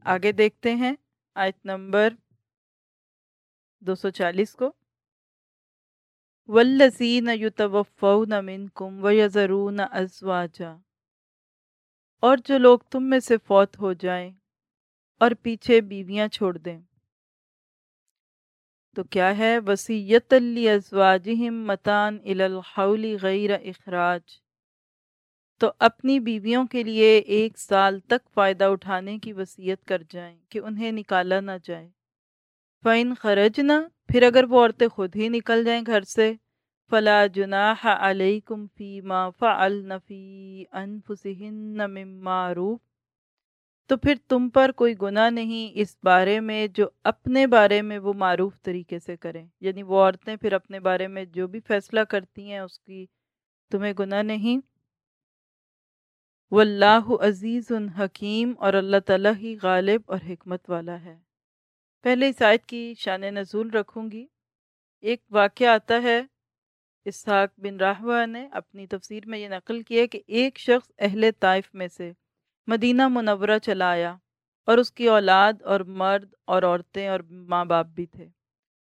آگے دیکھتے ہیں۔ آیت نمبر دو سو چالیس کو۔ والذین یتوفون منکم ویذرون ازواجا اور جو لوگ تم میں سے فوت ہو جائیں اور پیچھے بیویاں چھوڑ دیں۔ تو کیا ہے؟ وسیعت ازواجہم متان الحول غیر اخراج تو اپنی بیویوں کے لیے ایک سال تک فائدہ اٹھانے کی وصیت کر جائیں کہ انہیں نکالا نہ جائے۔ فَإِن خرجنا، پھر اگر وہ عورتیں خود ہی نکل جائیں گھر سے، فلا جناح علیکم فی ما فعلن فی انفسہن من معروف۔ تو پھر تم پر کوئی گناہ نہیں اس بارے میں جو اپنے بارے میں وہ معروف طریقے سے کریں۔ یعنی وہ عورتیں پھر اپنے بارے میں جو بھی فیصلہ کرتی ہیں اس کی تمہیں گناہ نہیں۔ واللہ عزیز حکیم اور اللہ تعالیٰ ہی غالب اور حکمت والا ہے۔ پہلے اس آیت کی شان نزول رکھوں گی ایک واقعہ آتا ہے، اسحاق بن راہوہ نے اپنی تفسیر میں یہ نقل کیا کہ ایک شخص اہل طائف میں سے مدینہ منورہ چلا آیا اور اس کی اولاد اور مرد اور عورتیں اور ماں باپ بھی تھے۔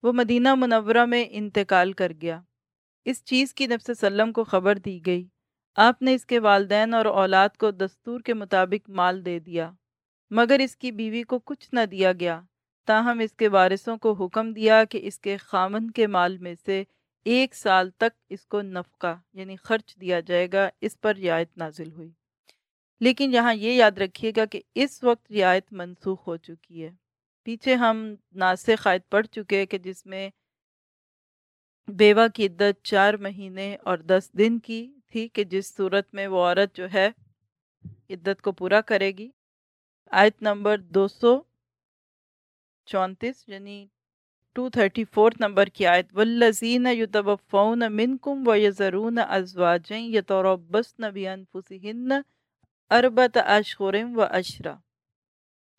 وہ مدینہ منورہ میں انتقال کر گیا۔ اس چیز کی نفس سلم کو خبر دی گئی آپ نے اس کے والدین اور اولاد کو دستور کے مطابق مال دے دیا، مگر اس کی بیوی کو کچھ نہ دیا گیا۔ تاہم، اس کے وارثوں کو حکم دیا کہ اس کے خامن کے مال میں سے ایک سال تک اس کو نفقہ یعنی خرچ دیا جائے گا، اس پر رعایت نازل ہوئی۔ لیکن یہاں یہ یاد رکھیے گا کہ اس وقت رعایت منسوخ ہو چکی ہے۔ پیچھے ہم ناسخ آیت پڑھ چکے کہ جس میں بیوہ کی عدت چار مہینے اور دس دن کی تھی کہ جس صورت میں وہ عورت جو ہے عدت کو پورا کرے گی۔ آیت نمبر دو سو چونتیس یعنی ٹو تھرٹی فورتھ نمبر کی آیت، والذین یتوفون منکم ویذرون ازواجا یتربصن بانفسہن اربت اشہر و اشرا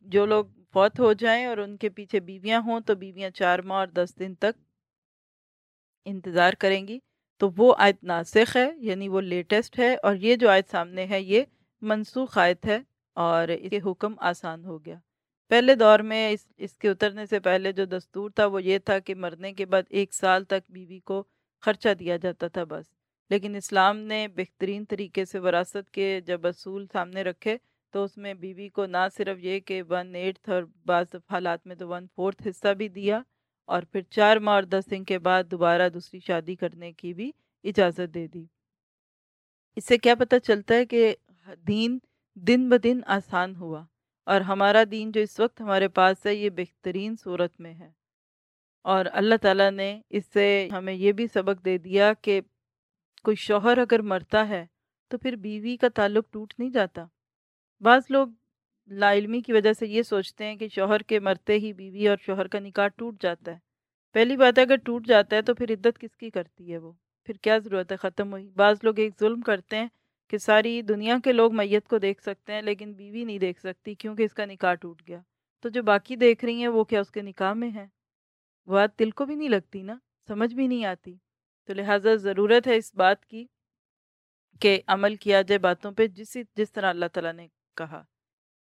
جو لوگ فوت ہو جائیں اور ان کے پیچھے بیویاں ہوں تو بیویاں چار ماہ اور دس دن تک انتظار کریں گی۔ تو وہ آیت ناسخ ہے یعنی وہ لیٹسٹ ہے اور یہ جو آیت سامنے ہے یہ منسوخ آیت ہے اور اس کے حکم آسان ہو گیا۔ پہلے دور میں اس اس کے اترنے سے پہلے جو دستور تھا وہ یہ تھا کہ مرنے کے بعد ایک سال تک بیوی کو خرچہ دیا جاتا تھا بس۔ لیکن اسلام نے بہترین طریقے سے وراثت کے جب اصول سامنے رکھے تو اس میں بیوی کو نہ صرف یہ کہ ون ایٹھ اور بعض حالات میں تو ون فورتھ حصہ بھی دیا اور پھر چار ماہ اور دس دن کے بعد دوبارہ دوسری شادی کرنے کی بھی اجازت دے دی۔ اس سے کیا پتہ چلتا ہے کہ دین دن بدن آسان ہوا اور ہمارا دین جو اس وقت ہمارے پاس ہے، یہ بہترین صورت میں ہے۔ اور اللہ تعالیٰ نے اس سے ہمیں یہ بھی سبق دے دیا کہ کوئی شوہر اگر مرتا ہے تو پھر بیوی کا تعلق ٹوٹ نہیں جاتا۔ بعض لوگ لا علمی کی وجہ سے یہ سوچتے ہیں کہ شوہر کے مرتے ہی بیوی اور شوہر کا نکاح ٹوٹ جاتا ہے۔ پہلی بات ہے، اگر ٹوٹ جاتا ہے تو پھر عدت کس کی کرتی ہے وہ؟ پھر کیا ضرورت ہے؟ ختم ہوئی۔ بعض لوگ ایک ظلم کرتے ہیں کہ ساری دنیا کے لوگ میت کو دیکھ سکتے ہیں، لیکن بیوی نہیں دیکھ سکتی کیونکہ اس کا نکاح ٹوٹ گیا۔ تو جو باقی دیکھ رہی ہیں، وہ کیا اس کے نکاح میں ہے وہ بات دل کو بھی نہیں لگتی نا، سمجھ بھی نہیں آتی۔ تو لہٰذا ضرورت ہے اس بات کی کہ عمل کیا جائے باتوں پہ، جس جس طرح اللہ تعالیٰ نے کہا۔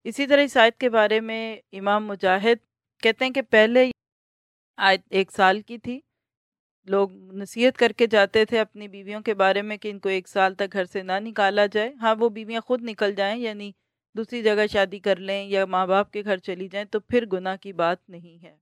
اسی طرح اس آیت کے بارے میں امام مجاہد کہتے ہیں کہ پہلے آیت ایک سال کی تھی۔ لوگ نصیحت کر کے جاتے تھے اپنی بیویوں کے بارے میں کہ ان کو ایک سال تک گھر سے نہ نکالا جائے۔ ہاں وہ بیویاں خود نکل جائیں یعنی دوسری جگہ شادی کر لیں یا ماں باپ کے گھر چلی جائیں تو پھر گناہ کی بات نہیں ہے۔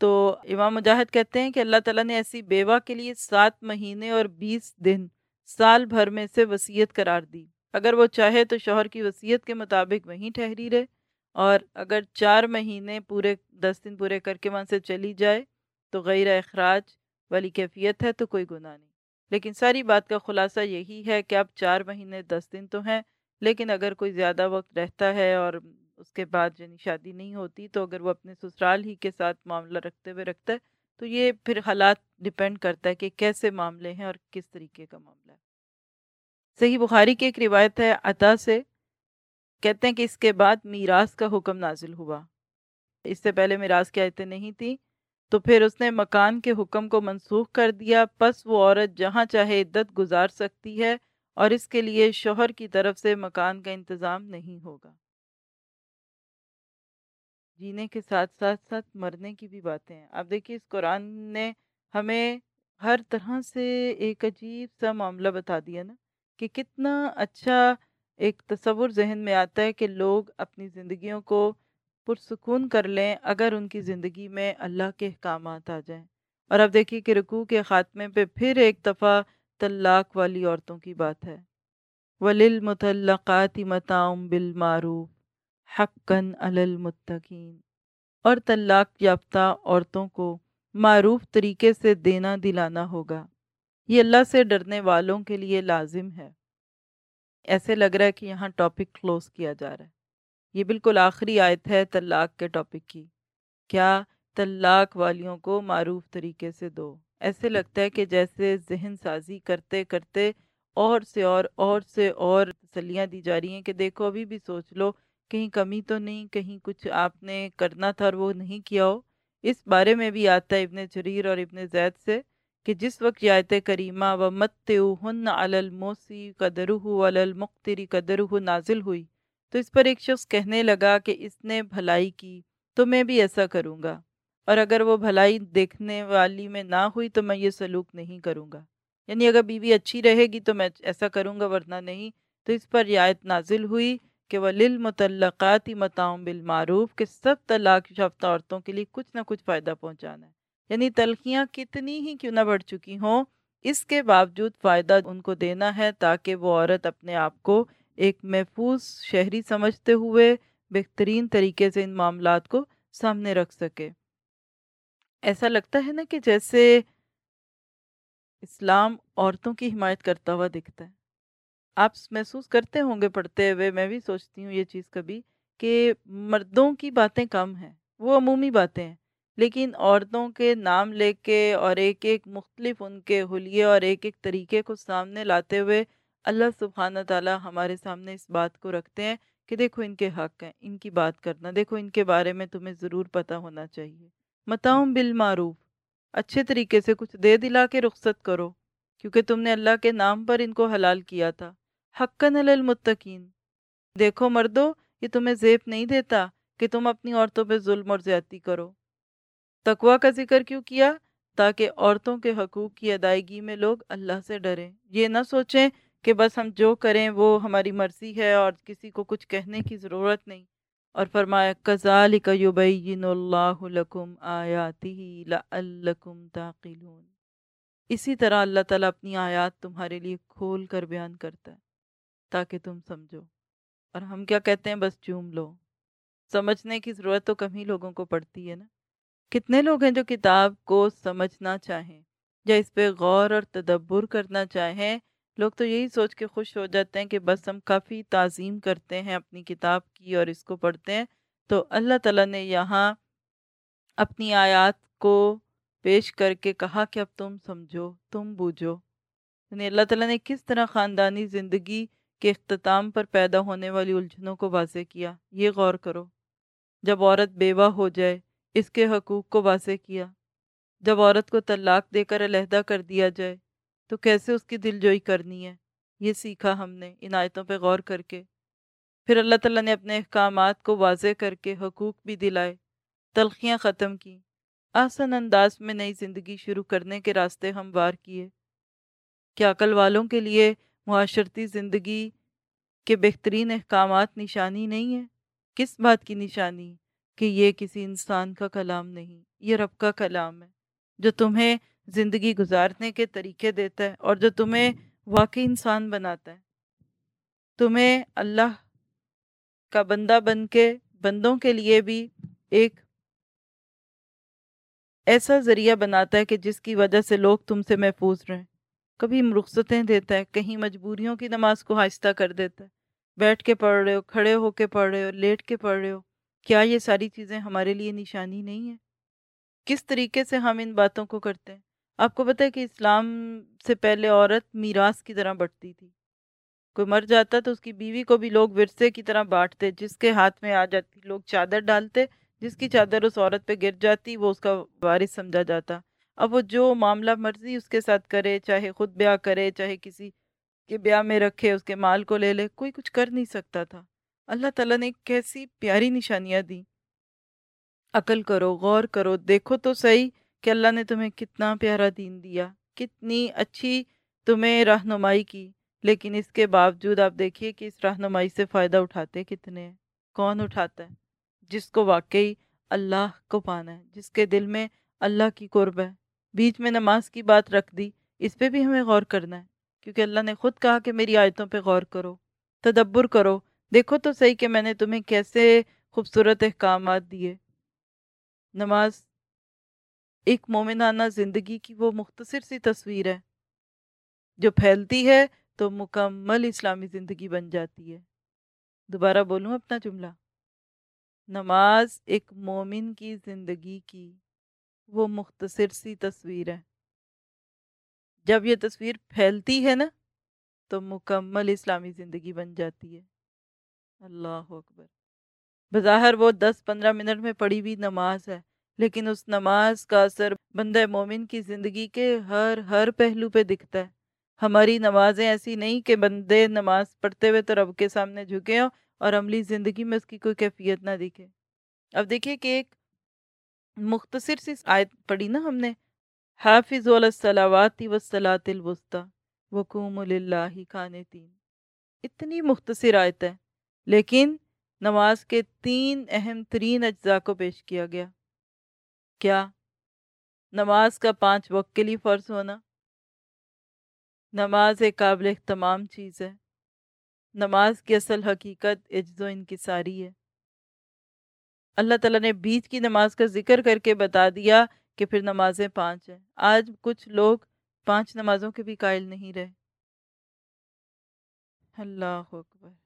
تو امام مجاہد کہتے ہیں کہ اللہ تعالیٰ نے ایسی بیوہ کے لیے سات مہینے اور بیس دن سال بھر میں سے وصیت قرار دی۔ اگر وہ چاہے تو شوہر کی وصیت کے مطابق وہیں ٹھہری رہے اور اگر چار مہینے پورے، دس دن پورے کر کے وہاں سے چلی جائے تو غیر اخراج والی کیفیت ہے تو کوئی گناہ نہیں۔ لیکن ساری بات کا خلاصہ یہی ہے کہ اب چار مہینے، دس دن تو ہیں، لیکن اگر کوئی زیادہ وقت رہتا ہے اور اس کے بعد یعنی شادی نہیں ہوتی تو اگر وہ اپنے سسرال ہی کے ساتھ معاملہ رکھتے ہوئے رکھتا ہے تو یہ پھر حالات ڈپینڈ کرتا ہے کہ کیسے معاملے ہیں اور کس طریقے کا معاملہ ہے۔ صحیح بخاری کی ایک روایت ہے، عطا سے کہتے ہیں کہ اس کے بعد میراث کا حکم نازل ہوا۔ اس سے پہلے میراث کی آیتیں نہیں تھیں، تو پھر اس نے مکان کے حکم کو منسوخ کر دیا۔ پس وہ عورت جہاں چاہے عدت گزار سکتی ہے اور اس کے لیے شوہر کی طرف سے مکان کا انتظام نہیں ہوگا۔ جینے کے ساتھ ساتھ ساتھ مرنے کی بھی باتیں ہیں۔ آپ دیکھیے، اس قرآن نے ہمیں ہر طرح سے ایک عجیب سا معاملہ بتا دیا نا۔ کہ کتنا اچھا ایک تصور ذہن میں آتا ہے کہ لوگ اپنی زندگیوں کو پرسکون کر لیں اگر ان کی زندگی میں اللہ کے احکامات آ جائیں۔ اور اب دیکھیے کہ رکوع کے خاتمے پہ پھر ایک دفعہ طلاق والی عورتوں کی بات ہے۔ وَلِلْمُتَلَّقَاتِ مَتَاعٌ بِالْمَعْرُوفِ حقاً علی المتقین اور طلاق یافتہ عورتوں کو معروف طریقے سے دینا دلانا ہوگا۔ یہ اللہ سے ڈرنے والوں کے لیے لازم ہے۔ ایسے لگ رہا ہے کہ یہاں ٹاپک کلوز کیا جا رہا ہے۔ یہ بالکل آخری آیت ہے طلاق کے ٹاپک کی۔ کیا طلاق والیوں کو معروف طریقے سے دو؟ ایسے لگتا ہے کہ جیسے ذہن سازی کرتے کرتے اور سے اور اور سے اور تسلیاں دی جا رہی ہیں کہ دیکھو ابھی بھی سوچ لو، کہیں کمی تو نہیں، کہیں کچھ آپ نے کرنا تھا اور وہ نہیں کیا ہو۔ اس بارے میں بھی آتا ہے ابن جریر اور ابن زید سے۔ کہ جس وقت آیت کریمہ و مت ہن الموسی قدر المختری قدر نازل ہوئی، تو اس پر ایک شخص کہنے لگا کہ اس نے بھلائی کی، تو میں بھی ایسا کروں گا، اور اگر وہ بھلائی دیکھنے والی میں نہ ہوئی تو میں یہ سلوک نہیں کروں گا۔ یعنی اگر بیوی اچھی رہے گی تو میں ایسا کروں گا، ورنہ نہیں۔ تو اس پر رعایت نازل ہوئی کہ وہ للمطلقات متاؤں بالمعروف، کہ سب طلاق یافتہ عورتوں کے لیے کچھ نہ کچھ فائدہ پہنچانا ہے۔ یعنی تلخیاں کتنی ہی کیوں نہ بڑھ چکی ہوں، اس کے باوجود فائدہ ان کو دینا ہے تاکہ وہ عورت اپنے آپ کو ایک محفوظ شہری سمجھتے ہوئے بہترین طریقے سے ان معاملات کو سامنے رکھ سکے۔ ایسا لگتا ہے نا کہ جیسے اسلام عورتوں کی حمایت کرتا ہوا دکھتا ہے۔ آپ محسوس کرتے ہوں گے پڑھتے ہوئے، میں بھی سوچتی ہوں یہ چیز کبھی کہ مردوں کی باتیں کم ہیں، وہ عمومی باتیں ہیں۔ لیکن عورتوں کے نام لے کے اور ایک ایک مختلف ان کے حلیے اور ایک ایک طریقے کو سامنے لاتے ہوئے اللہ سبحانہ تعالیٰ ہمارے سامنے اس بات کو رکھتے ہیں کہ دیکھو ان کے حق ہیں، ان کی بات کرنا، دیکھو ان کے بارے میں تمہیں ضرور پتہ ہونا چاہیے۔ متاؤں بالمعروف، اچھے طریقے سے کچھ دے دلا کے رخصت کرو، کیونکہ تم نے اللہ کے نام پر ان کو حلال کیا تھا۔ حقاً المتقین۔ دیکھو مردو، یہ تمہیں زیب نہیں دیتا کہ تم اپنی عورتوں پہ ظلم اور زیادتی کرو۔ تقوا کا ذکر کیوں کیا تاکہ عورتوں کے حقوق کی ادائیگی میں لوگ اللہ سے ڈریں؟ یہ نہ سوچیں کہ بس ہم جو کریں وہ ہماری مرضی ہے اور کسی کو کچھ کہنے کی ضرورت نہیں۔ اور فرمایا کزالک یبین اللہ لکم آیاتہ لعلکم تعقلون۔ اسی طرح اللہ تعالیٰ اپنی آیات تمہارے لیے کھول کر بیان کرتا ہے تاکہ تم سمجھو۔ اور ہم کیا کہتے ہیں؟ بس چوم لو۔ سمجھنے کی ضرورت تو کم ہی لوگوں کو پڑتی ہے نا؟ کتنے لوگ ہیں جو کتاب کو سمجھنا چاہیں، یا اس پہ غور اور تدبر کرنا چاہیں؟ لوگ تو یہی سوچ کے خوش ہو جاتے ہیں کہ بس ہم کافی تعظیم کرتے ہیں اپنی کتاب کی اور اس کو پڑھتے ہیں۔ تو اللہ تعالیٰ نے یہاں اپنی آیات کو پیش کر کے کہا کہ اب تم سمجھو، تم بوجھو۔ یعنی اللہ تعالیٰ نے کس طرح خاندانی زندگی کے اختتام پر پیدا ہونے والی الجھنوں کو واضح کیا، یہ غور کرو۔ جب عورت بیوہ ہو جائے اس کے حقوق کو واضح کیا۔ جب عورت کو طلاق دے کر علیحدہ کر دیا جائے، تو کیسے اس کی دل جوئی کرنی ہے؟ یہ سیکھا ہم نے ان آیتوں پہ غور کر کے۔ پھر اللہ تعالیٰ نے اپنے احکامات کو واضح کر کے حقوق بھی دلائے، تلخیاں ختم کی۔ آسن انداز میں نئی زندگی شروع کرنے کے راستے ہم وار کیے۔ کیا عقل والوں کے لیے معاشرتی زندگی کے بہترین احکامات نشانی نہیں ہے کس بات کی نشانی؟ کہ یہ کسی انسان کا کلام نہیں، یہ رب کا کلام ہے، جو تمہیں زندگی گزارنے کے طریقے دیتا ہے اور جو تمہیں واقعی انسان بناتا ہے۔ تمہیں اللہ کا بندہ بن کے، بندوں کے لیے بھی ایک ایسا ذریعہ بناتا ہے کہ جس کی وجہ سے لوگ تم سے محفوظ رہیں۔ کبھی رخصتیں دیتا ہے، کہیں مجبوریوں کی نماز کو آہستہ کر دیتا ہے۔ بیٹھ کے پڑھ رہے ہو، کھڑے ہو کے پڑھ رہے ہو، لیٹ کے پڑھ رہے ہو۔ کیا یہ ساری چیزیں ہمارے لیے نشانی نہیں ہیں کس طریقے سے ہم ان باتوں کو کرتے ہیں آپ کو پتہ ہے کہ اسلام سے پہلے عورت میراث کی طرح بٹتی تھی کوئی مر جاتا تو اس کی بیوی کو بھی لوگ ورثے کی طرح بانٹتے جس کے ہاتھ میں آ جاتی لوگ چادر ڈالتے جس کی چادر اس عورت پہ گر جاتی وہ اس کا وارث سمجھا جاتا اب وہ جو معاملہ مرضی اس کے ساتھ کرے چاہے خود بیاہ کرے چاہے کسی کے بیاہ میں رکھے اس کے مال کو لے لے کوئی کچھ کر نہیں سکتا تھا اللہ تعالیٰ نے کیسی پیاری نشانیاں دی عقل کرو، غور کرو، دیکھو تو صحیح کہ اللہ نے تمہیں کتنا پیارا دین دیا، کتنی اچھی تمہیں رہنمائی کی، لیکن اس کے باوجود آپ دیکھیے کہ اس رہنمائی سے فائدہ اٹھاتے کتنے ہیں۔ کون اٹھاتا ہے؟ جس کو واقعی اللہ کو پانا ہے، جس کے دل میں اللہ کی قرب ہے۔ بیچ میں نماز کی بات رکھ دی، اس پہ بھی ہمیں غور کرنا ہے، کیونکہ اللہ نے خود کہا کہ میری آیتوں پہ غور کرو، تدبر کرو دیکھو تو صحیح کہ میں نے تمہیں کیسے خوبصورت احکامات دیے۔ نماز ایک مومنانہ زندگی کی وہ مختصر سی تصویر ہے۔ جو پھیلتی ہے تو مکمل اسلامی زندگی بن جاتی ہے۔ دوبارہ بولوں اپنا جملہ۔ نماز ایک مومن کی زندگی کی وہ مختصر سی تصویر ہے۔ جب یہ تصویر پھیلتی ہے نا تو مکمل اسلامی زندگی بن جاتی ہے۔ اللہ اکبر۔ بظاہر وہ دس پندرہ منٹ میں پڑھی ہوئی نماز ہے، لیکن اس نماز کا اثر بندہ مومن کی زندگی کے ہر ہر پہلو پہ دکھتا ہے۔ ہماری نمازیں ایسی نہیں کہ بندے نماز پڑھتے ہوئے تو رب کے سامنے جھکے ہوں اور عملی زندگی میں اس کی کوئی کیفیت نہ دکھے اب دیکھیے کہ ایک مختصر سی آیت پڑھی نا ہم نے، حافظ الصلاواتی وسلاۃ الوسطی وقوم اللہ تین اتنی مختصر آیت ہے۔ لیکن نماز کے تین اہم ترین اجزاء کو پیش کیا گیا۔ کیا نماز کا پانچ وقت کے لیے فرض ہونا؟ نماز ایک قابل تمام چیز ہے۔ نماز کی اصل حقیقت عجز و انکساری ہے۔ اللہ تعالیٰ نے بیچ کی نماز کا ذکر کر کے بتا دیا کہ پھر نمازیں پانچ ہیں۔ آج کچھ لوگ پانچ نمازوں کے بھی قائل نہیں رہے۔ اللہ اکبر۔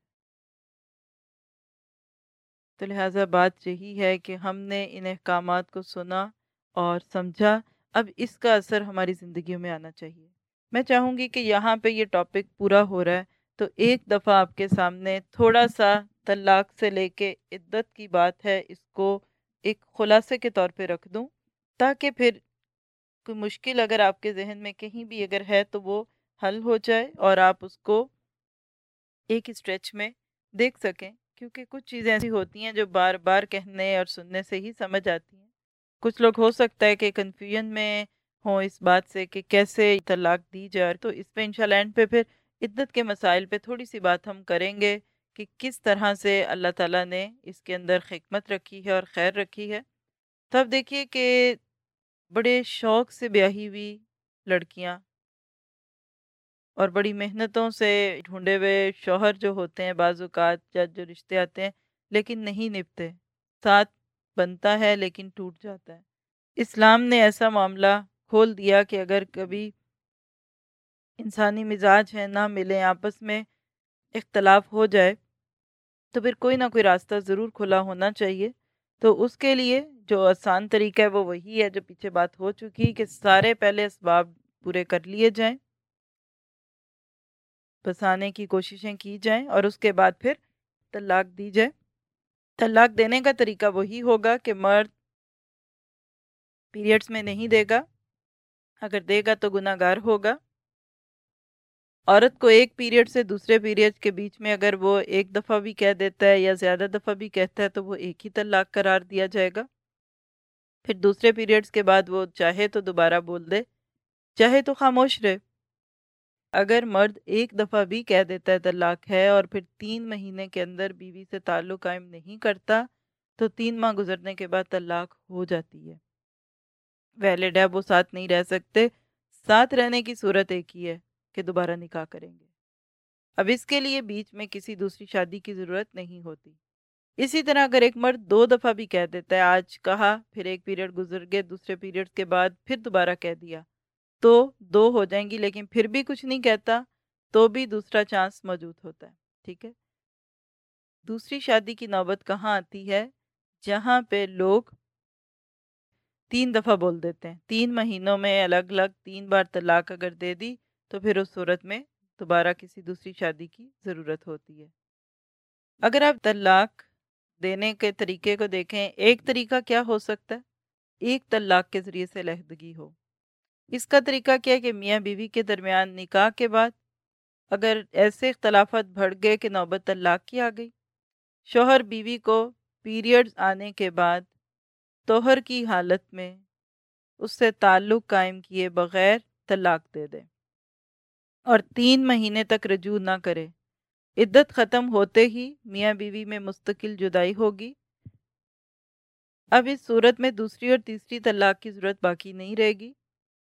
تو لہٰذا بات یہی ہے کہ ہم نے ان احکامات کو سنا اور سمجھا، اب اس کا اثر ہماری زندگیوں میں آنا چاہیے۔ میں چاہوں گی کہ یہاں پہ یہ ٹاپک پورا ہو رہا ہے، تو ایک دفعہ آپ کے سامنے تھوڑا سا طلاق سے لے کے عدت کی بات ہے، اس کو ایک خلاصے کے طور پہ رکھ دوں، تاکہ پھر کوئی مشکل اگر آپ کے ذہن میں کہیں بھی اگر ہے تو وہ حل ہو جائے اور آپ اس کو ایک اسٹریچ میں دیکھ سکیں۔ کیونکہ کچھ چیزیں ایسی ہوتی ہیں جو بار بار کہنے اور سننے سے ہی سمجھ آتی ہیں۔ کچھ لوگ ہو سکتا ہے کہ کنفیوژن میں ہوں اس بات سے کہ کیسے طلاق دی جائے، تو اس پہ انشاء اللہ پہ پھر عدت کے مسائل پہ تھوڑی سی بات ہم کریں گے کہ کس طرح سے اللہ تعالیٰ نے اس کے اندر حکمت رکھی ہے اور خیر رکھی ہے۔ تو اب دیکھیے کہ بڑے شوق سے بیاہی ہوئی لڑکیاں اور بڑی محنتوں سے ڈھونڈے ہوئے شوہر جو ہوتے ہیں، بعض اوقات یا جو رشتے آتے ہیں، لیکن نہیں نپتے۔ ساتھ بنتا ہے لیکن ٹوٹ جاتا ہے۔ اسلام نے ایسا معاملہ کھول دیا کہ اگر کبھی انسانی مزاج ہیں نہ ملیں آپس میں اختلاف ہو جائے، تو پھر کوئی نہ کوئی راستہ ضرور کھلا ہونا چاہیے۔ تو اس کے لیے جو آسان طریقہ ہے، وہ وہی ہے جو پیچھے بات ہو چکی کہ سارے پہلے اسباب پورے کر لیے جائیں۔ بسانے کی کوششیں کی جائیں اور اس کے بعد پھر طلاق دی جائے۔ طلاق دینے کا طریقہ وہی ہوگا کہ مرد پیریڈز میں نہیں دے گا۔ اگر دے گا تو گناہ گار ہوگا۔ عورت کو ایک پیریڈ سے دوسرے پیریڈ کے بیچ میں اگر وہ ایک دفعہ بھی کہہ دیتا ہے یا زیادہ دفعہ بھی کہتا ہے تو وہ ایک ہی طلاق قرار دیا جائے گا۔ پھر دوسرے پیریڈز کے بعد وہ چاہے تو دوبارہ بول دے۔ چاہے تو خاموش رہے۔ اگر مرد ایک دفعہ بھی کہہ دیتا ہے طلاق ہے اور پھر تین مہینے کے اندر بیوی سے تعلق قائم نہیں کرتا، تو تین ماہ گزرنے کے بعد طلاق ہو جاتی ہے۔ ویلڈ ہے، وہ ساتھ نہیں رہ سکتے۔ ساتھ رہنے کی صورت ایک ہی ہے کہ دوبارہ نکاح کریں گے۔ اب اس کے لیے بیچ میں کسی دوسری شادی کی ضرورت نہیں ہوتی۔ اسی طرح اگر ایک مرد دو دفعہ بھی کہہ دیتا ہے، آج کہا، پھر ایک پیریڈ گزر گئے، دوسرے پیریڈ کے بعد پھر دوبارہ کہہ دیا۔ تو دو ہو جائیں گی، لیکن پھر بھی کچھ نہیں کہتا تو بھی دوسرا چانس موجود ہوتا ہے، ٹھیک ہے؟ دوسری شادی کی نوبت کہاں آتی ہے؟ جہاں پہ لوگ تین دفعہ بول دیتے ہیں، تین مہینوں میں الگ الگ، تین بار طلاق اگر دے دی تو پھر اس صورت میں دوبارہ کسی دوسری شادی کی ضرورت ہوتی ہے۔ اگر آپ طلاق دینے کے طریقے کو دیکھیں، ایک طریقہ کیا ہو سکتا ہے؟ ایک طلاق کے ذریعے سے لہدگی ہو۔ اس کا طریقہ کیا کہ میاں بیوی کے درمیان نکاح کے بعد اگر ایسے اختلافات بڑھ گئے کہ نوبت طلاق کی آ گئی؟ شوہر بیوی کو پیریڈز آنے کے بعد توہر کی حالت میں اس سے تعلق قائم کیے بغیر طلاق دے دے اور تین مہینے تک رجوع نہ کرے۔ عدت ختم ہوتے ہی میاں بیوی میں مستقل جدائی ہوگی۔ اب اس صورت میں دوسری اور تیسری طلاق کی ضرورت باقی نہیں رہے گی۔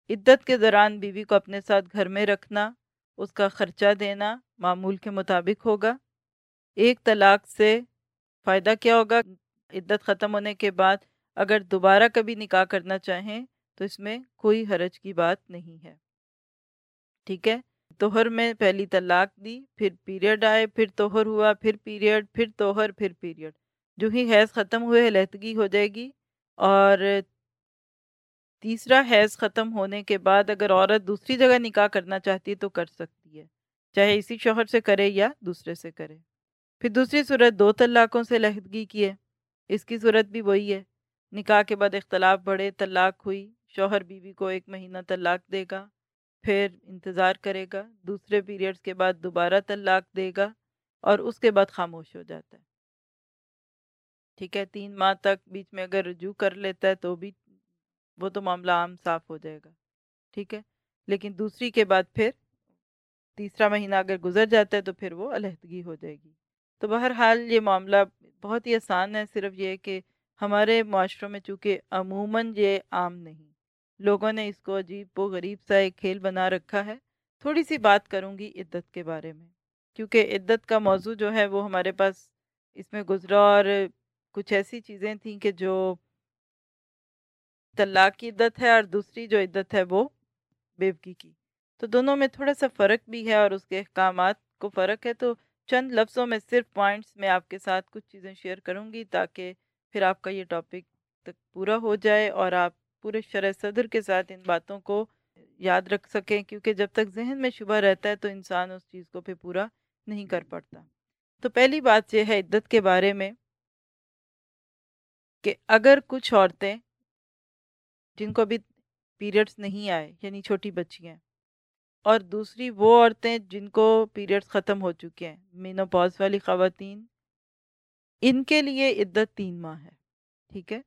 عدت کے دوران بیوی کو اپنے ساتھ گھر میں رکھنا، اس کا خرچہ دینا معمول کے مطابق ہوگا۔ ایک طلاق سے فائدہ کیا ہوگا؟ عدت ختم ہونے کے بعد اگر دوبارہ کبھی نکاح کرنا چاہیں تو اس میں کوئی حرج کی بات نہیں ہے۔ ٹھیک ہے؟ توہر میں پہلی طلاق دی، پھر پیریڈ آئے، پھر توہر ہوا، پھر پیریڈ پھر توہر پھر پیریڈ جو ہی حیض ختم ہوئے لہتگی ہو جائے گی اور تیسرا حیض ختم ہونے کے بعد اگر عورت دوسری جگہ نکاح کرنا چاہتی ہے تو کر سکتی ہے، چاہے اسی شوہر سے کرے یا دوسرے سے کرے۔ پھر دوسری صورت دو طلاقوں سے لہدگی کی ہے، اس کی صورت بھی وہی ہے۔ نکاح کے بعد اختلاف بڑھے، طلاق ہوئی، شوہر بیوی کو ایک مہینہ طلاق دے گا، پھر انتظار کرے گا، دوسرے پیریڈز کے بعد دوبارہ طلاق دے گا اور اس کے بعد خاموش ہو جاتا ہے۔ ٹھیک ہے، تین ماہ تک بیچ میں اگر رجوع کر لیتا ہے تو بھی وہ تو معاملہ عام صاف ہو جائے گا، ٹھیک ہے؟ لیکن دوسری کے بعد پھر تیسرا مہینہ اگر گزر جاتا ہے تو پھر وہ علیحدگی ہو جائے گی۔ تو بہرحال یہ معاملہ بہت ہی آسان ہے، صرف یہ کہ ہمارے معاشروں میں چونکہ عموماً یہ عام نہیں، لوگوں نے اس کو عجیب و غریب سا ایک کھیل بنا رکھا ہے۔ تھوڑی سی بات کروں گی عدت کے بارے میں، کیونکہ عدت کا موضوع جو ہے وہ ہمارے پاس اس میں گزرا اور کچھ ایسی چیزیں تھیں کہ جو طلاق کی عدت ہے اور دوسری جو عدت ہے وہ بیوگی کی تو دونوں میں تھوڑا سا فرق بھی ہے اور اس کے احکامات کو فرق ہے تو چند لفظوں میں صرف پوائنٹس میں آپ کے ساتھ کچھ چیزیں شیئر کروں گی تاکہ پھر آپ کا یہ ٹاپک تک پورا ہو جائے اور آپ پورے شرح صدر کے ساتھ ان باتوں کو یاد رکھ سکیں کیونکہ جب تک ذہن میں شبہ رہتا ہے تو انسان اس چیز کو پھر پورا نہیں کر پڑتا تو پہلی بات یہ ہے عدت کے بارے میں کہ اگر کچھ عورتیں جن کو ابھی پیریڈز نہیں آئے یعنی چھوٹی بچی ہیں۔ اور دوسری وہ عورتیں جن کو پیریڈز ختم ہو چکے ہیں مینو پاز والی خواتین۔ ان کے لیے عدت تین ماہ ہے ٹھیک ہے؟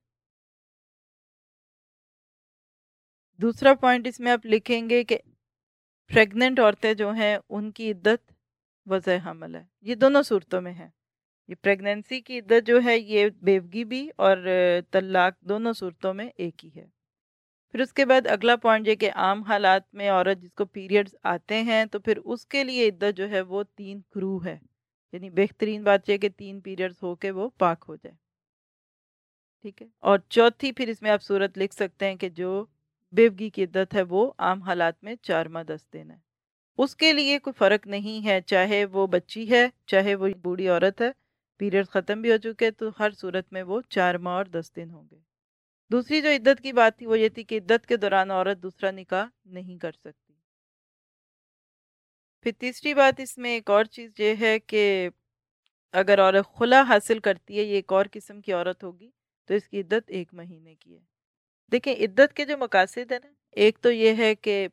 دوسرا پوائنٹ اس میں آپ لکھیں گے کہ پریگننٹ عورتیں جو ہیں ان کی عدت وضع حمل ہے۔ یہ دونوں صورتوں میں ہے یہ پریگننسی کی عدت جو ہے یہ بیوگی بھی اور طلاق دونوں صورتوں میں ایک ہی ہے۔ پھر اس کے بعد اگلا پوائنٹ یہ کہ عام حالات میں عورت جس کو پیریڈز آتے ہیں تو پھر اس کے لیے عدت جو ہے وہ تین کرو ہے۔ یعنی بہترین بات یہ کہ تین پیریڈز ہو کے وہ پاک ہو جائے۔ ٹھیک ہے؟ اور چوتھی پھر اس میں آپ صورت لکھ سکتے ہیں کہ جو بیوگی کی عدت ہے وہ عام حالات میں چار ماہ دس دن ہے۔ اس کے لیے کوئی فرق نہیں ہے، چاہے وہ بچی ہے، چاہے وہ بوڑھی عورت ہے پیریڈ ختم بھی ہو چکے تو ہر صورت میں وہ چار ماہ اور دس دن ہوں گے۔ دوسری جو عدت کی بات تھی وہ یہ تھی کہ عدت کے دوران عورت دوسرا نکاح نہیں کر سکتی۔ پھر تیسری بات اس میں ایک اور چیز یہ ہے کہ اگر عورت خلا حاصل کرتی ہے، یہ ایک اور قسم کی عورت ہوگی، تو اس کی عدت ایک مہینے کی ہے۔ دیکھیں، عدت کے جو مقاصد ہیں نا، ایک تو یہ ہے کہ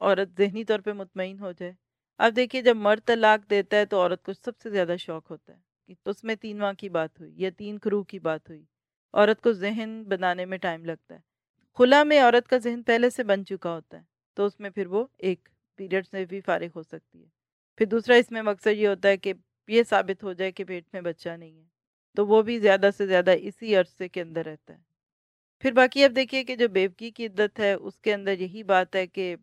عورت ذہنی طور پہ مطمئن ہو جائے۔ اب دیکھیے، جب مرد طلاق دیتا ہے تو عورت کو سب سے زیادہ شوق ہوتا ہے کہ اس میں تین ماہ کی بات ہوئی یا تین کرو کی بات ہوئی۔ عورت کو ذہن بنانے میں ٹائم لگتا ہے۔ خلا میں عورت کا ذہن پہلے سے بن چکا ہوتا ہے، تو اس میں پھر وہ ایک پیریڈ سے بھی فارغ ہو سکتی ہے۔ پھر دوسرا، اس میں مقصد یہ ہوتا ہے کہ یہ ثابت ہو جائے کہ پیٹ میں بچہ نہیں ہے، تو وہ بھی زیادہ سے زیادہ اسی عرصے کے اندر رہتا ہے۔ پھر باقی اب دیکھیے کہ جو بیوکی کی عدت ہے، اس کے اندر یہی بات ہے کہ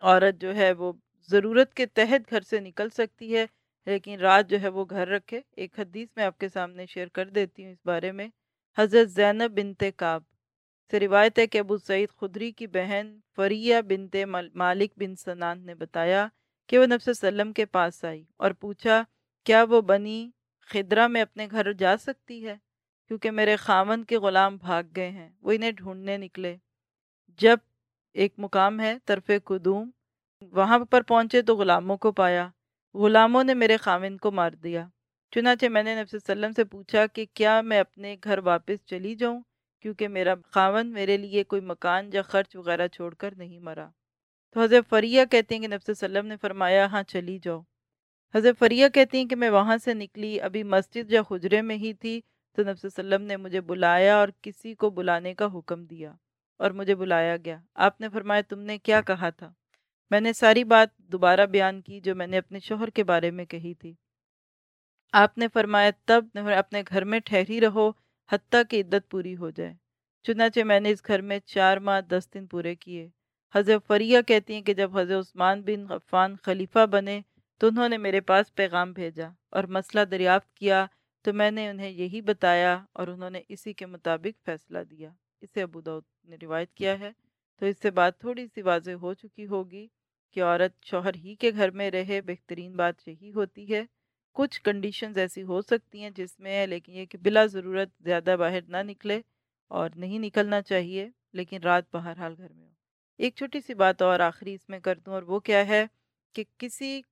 عورت جو ہے وہ ضرورت کے تحت گھر سے نکل سکتی ہے، لیکن رات جو ہے وہ گھر رکھے۔ ایک حدیث میں آپ کے سامنے شیئر کر دیتی ہوں اس بارے میں۔ حضرت زینب بنت کعب سے روایت ہے کہ ابو سعید خدری کی بہن فریہ بنت مالک بن سنان نے بتایا کہ وہ نفس وسلم کے پاس آئی اور پوچھا، کیا وہ بنی خدرہ میں اپنے گھر جا سکتی ہے؟ کیونکہ میرے خامن کے غلام بھاگ گئے ہیں، وہ انہیں ڈھونڈنے نکلے۔ جب ایک مقام ہے طرف قدوم، وہاں پر پہنچے تو غلاموں کو پایا۔ غلاموں نے میرے خامن کو مار دیا۔ چنانچہ میں نے نفس وسلم سے پوچھا کہ کیا میں اپنے گھر واپس چلی جاؤں کیونکہ میرا خاون میرے لیے کوئی مکان یا خرچ وغیرہ چھوڑ کر نہیں مرا تو حضرت فریہ کہتے ہیں کہ نفس وسلم نے فرمایا ہاں چلی جاؤ حضرت فریہ کہتی ہیں کہ میں وہاں سے نکلی ابھی مسجد یا خجرے میں ہی تھی تو نبی وسلم نے مجھے بلایا اور کسی کو بلانے کا حکم دیا اور مجھے بلایا گیا آپ نے فرمایا تم نے کیا کہا تھا میں نے ساری بات دوبارہ بیان کی جو میں نے اپنے شوہر کے بارے میں کہی تھی آپ نے فرمایا تب اپنے گھر میں ٹھہری رہو، حتیٰ کہ عدت پوری ہو جائے۔ چنانچہ میں نے اس گھر میں چار ماہ دس دن پورے کیے۔ حضرت فریہ کہتی ہیں کہ جب حضرت عثمان بن غفان خلیفہ بنے تو انہوں نے میرے پاس پیغام بھیجا اور مسئلہ دریافت کیا تو میں نے انہیں یہی بتایا اور انہوں نے اسی کے مطابق فیصلہ دیا۔ اسے ابو دعود نے روایت کیا ہے۔ تو اس سے بات تھوڑی سی واضح ہو چکی ہوگی کہ عورت شوہر ہی کے گھر میں رہے، بہترین بات یہی ہوتی ہے۔ کچھ کنڈیشنز ایسی ہو سکتی ہیں جس میں لیکن یہ کہ بلا ضرورت زیادہ باہر نہ نکلے اور نہیں نکلنا چاہیے، لیکن رات بہرحال گھر میں ہو۔ ایک چھوٹی سی بات اور آخری اس میں کر دوں، اور وہ کیا ہے کہ کسی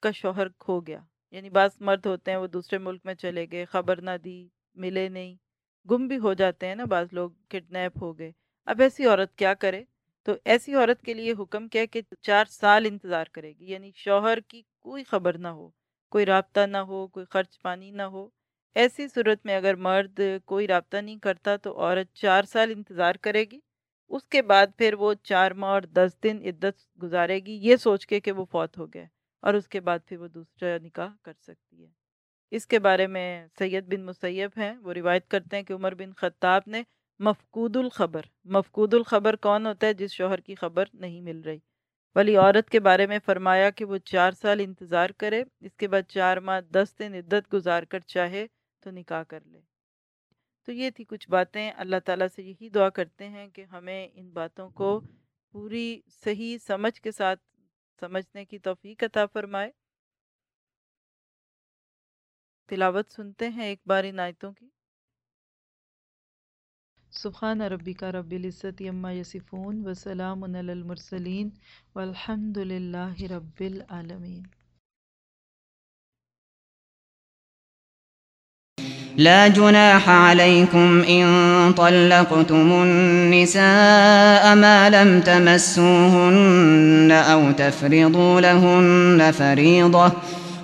کا شوہر کھو گیا۔ یعنی بعض مرد ہوتے ہیں، وہ دوسرے ملک میں چلے گئے، خبر نہ دی، ملے نہیں۔ گم بھی ہو جاتے ہیں نا بعض لوگ کڈنیپ ہو گئے۔ اب ایسی عورت کیا کرے؟ تو ایسی عورت کے لیے حکم کیا کہ چار سال انتظار کرے گی یعنی شوہر کی کوئی خبر نہ ہو۔ کوئی رابطہ نہ ہو، کوئی خرچ پانی نہ ہو۔ ایسی صورت میں اگر مرد کوئی رابطہ نہیں کرتا تو عورت چار سال انتظار کرے گی۔ اس کے بعد پھر وہ چار ماہ اور دس دن عدت گزارے گی، یہ سوچ کے کہ وہ فوت ہو گیا اور اس کے بعد پھر وہ دوسرا نکاح کر سکتی ہے۔ اس کے بارے میں سید بن مسیب ہیں، وہ روایت کرتے ہیں کہ عمر بن خطاب نے مفقود الخبر مفقود الخبر کون ہوتا ہے جس شوہر کی خبر نہیں مل رہی۔ ولی عورت کے بارے میں فرمایا کہ وہ چار سال انتظار کرے، اس کے بعد چار ماہ دس دن عدت گزار کر چاہے تو نکاح کر لے۔ تو یہ تھی کچھ باتیں۔ اللہ تعالیٰ سے یہی دعا کرتے ہیں کہ ہمیں ان باتوں کو پوری صحیح سمجھ کے ساتھ سمجھنے کی توفیق عطا فرمائے۔ تلاوت سنتے ہیں ایک بار ان آیتوں کی۔ سبحان ربک رب العزت یما یصفون وسلام علی المرسلین والحمد للہ رب العالمین لا جناح عليكم إن طلقتم النساء ما لم تمسوهن أو تفرضوا لهن فريضة.